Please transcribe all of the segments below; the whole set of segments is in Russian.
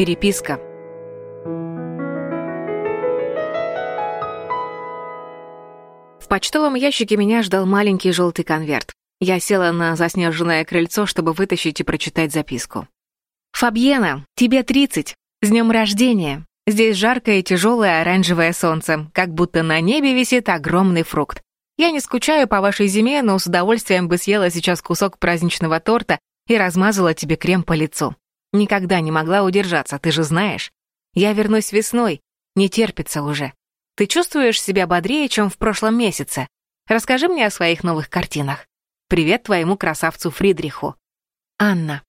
Переписка. В почтовом ящике меня ждал маленький желтый конверт. Я села на заснеженное крыльцо, чтобы вытащить и прочитать записку. «Фабьена, тебе 30. С днем рождения. Здесь жаркое и тяжелое оранжевое солнце, как будто на небе висит огромный фрукт. Я не скучаю по вашей зиме, но с удовольствием бы съела сейчас кусок праздничного торта и размазала тебе крем по лицу. Никогда не могла удержаться, ты же знаешь. Я вернусь весной, не терпится уже. Ты чувствуешь себя бодрее, чем в прошлом месяце? Расскажи мне о своих новых картинах. Привет твоему красавцу Фридриху. Анна.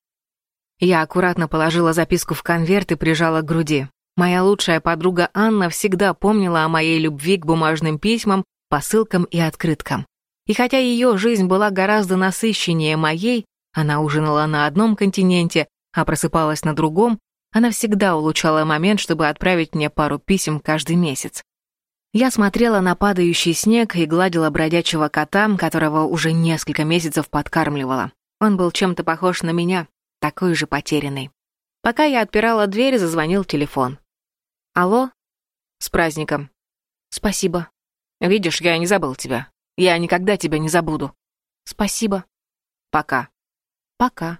Я аккуратно положила записку в конверт и прижала к груди. Моя лучшая подруга Анна всегда помнила о моей любви к бумажным письмам посылкам и открыткам. И хотя ее жизнь была гораздо насыщеннее моей, она ужинала на одном континенте, а просыпалась на другом, она всегда улучшала момент, чтобы отправить мне пару писем каждый месяц. Я смотрела на падающий снег и гладила бродячего кота, которого уже несколько месяцев подкармливала. Он был чем-то похож на меня, такой же потерянный. Пока я отпирала дверь, зазвонил телефон. «Алло?» «С праздником». «Спасибо», Видишь, я не забыл тебя. Я никогда тебя не забуду. Спасибо. Пока. Пока.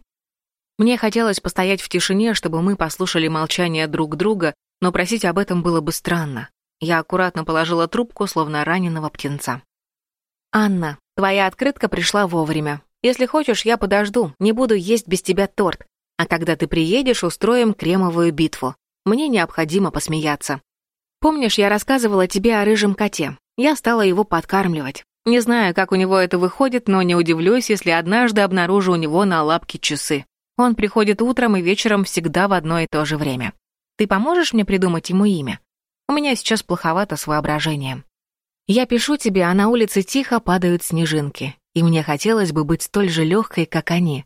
Мне хотелось постоять в тишине, чтобы мы послушали молчание друг друга, но просить об этом было бы странно. Я аккуратно положила трубку, словно раненого птенца. «Анна, твоя открытка пришла вовремя. Если хочешь, я подожду, не буду есть без тебя торт. А когда ты приедешь, устроим кремовую битву. Мне необходимо посмеяться. Помнишь, я рассказывала тебе о рыжем коте? Я стала его подкармливать. Не знаю, как у него это выходит, но не удивлюсь, если однажды обнаружу у него на лапке часы. Он приходит утром и вечером всегда в одно и то же время. Ты поможешь мне придумать ему имя? У меня сейчас плоховато с воображением. Я пишу тебе, а на улице тихо падают снежинки, и мне хотелось бы быть столь же легкой, как они.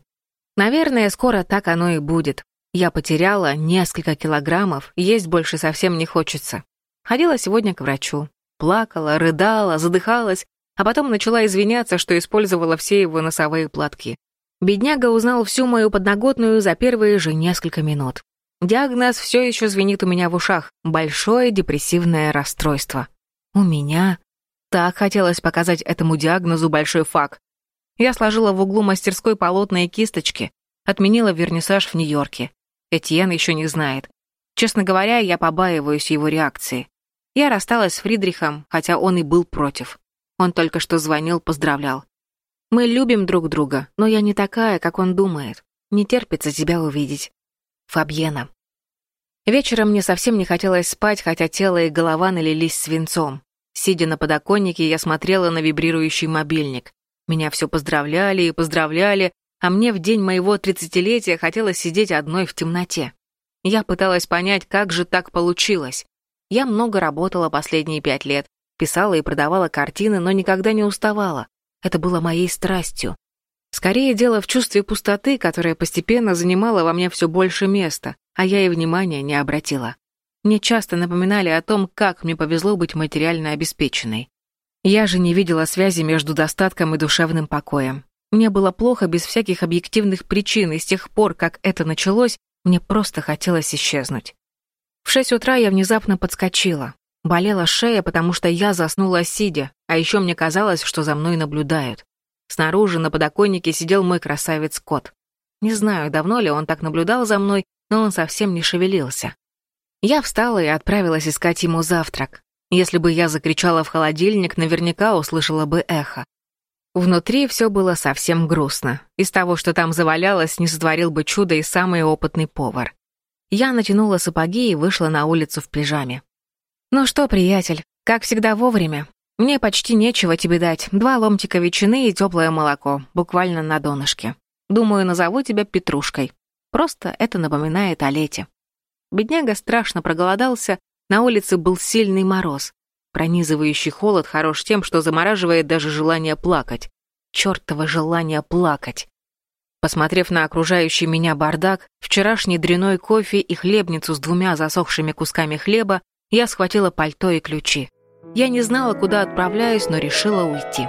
Наверное, скоро так оно и будет. Я потеряла несколько килограммов, есть больше совсем не хочется. Ходила сегодня к врачу. Плакала, рыдала, задыхалась, а потом начала извиняться, что использовала все его носовые платки. Бедняга узнал всю мою подноготную за первые же несколько минут. Диагноз все еще звенит у меня в ушах. Большое депрессивное расстройство. У меня... Так хотелось показать этому диагнозу большой факт. Я сложила в углу мастерской полотна и кисточки, отменила вернисаж в Нью-Йорке. Этьен еще не знает. Честно говоря, я побаиваюсь его реакции. Я рассталась с Фридрихом, хотя он и был против. Он только что звонил, поздравлял. Мы любим друг друга, но я не такая, как он думает. Не терпится тебя увидеть. Фабьена. Вечером мне совсем не хотелось спать, хотя тело и голова налились свинцом. Сидя на подоконнике, я смотрела на вибрирующий мобильник. Меня все поздравляли и поздравляли, а мне в день моего тридцатилетия хотелось сидеть одной в темноте. Я пыталась понять, как же так получилось. Я много работала последние пять лет, писала и продавала картины, но никогда не уставала. Это было моей страстью. Скорее дело в чувстве пустоты, которое постепенно занимало во мне все больше места, а я и внимания не обратила. Мне часто напоминали о том, как мне повезло быть материально обеспеченной. Я же не видела связи между достатком и душевным покоем. Мне было плохо без всяких объективных причин, и с тех пор, как это началось, мне просто хотелось исчезнуть. В шесть утра я внезапно подскочила. Болела шея, потому что я заснула сидя, а еще мне казалось, что за мной наблюдают. Снаружи на подоконнике сидел мой красавец-кот. Не знаю, давно ли он так наблюдал за мной, но он совсем не шевелился. Я встала и отправилась искать ему завтрак. Если бы я закричала в холодильник, наверняка услышала бы эхо. Внутри все было совсем грустно. Из того, что там завалялось, не сотворил бы чудо и самый опытный повар. Я натянула сапоги и вышла на улицу в пижаме. «Ну что, приятель, как всегда вовремя. Мне почти нечего тебе дать. Два ломтика ветчины и теплое молоко, буквально на донышке. Думаю, назову тебя Петрушкой. Просто это напоминает о лете». Бедняга страшно проголодался, на улице был сильный мороз. Пронизывающий холод хорош тем, что замораживает даже желание плакать. Чёртово желание плакать. Посмотрев на окружающий меня бардак, вчерашний дряной кофе и хлебницу с двумя засохшими кусками хлеба, я схватила пальто и ключи. Я не знала, куда отправляюсь, но решила уйти.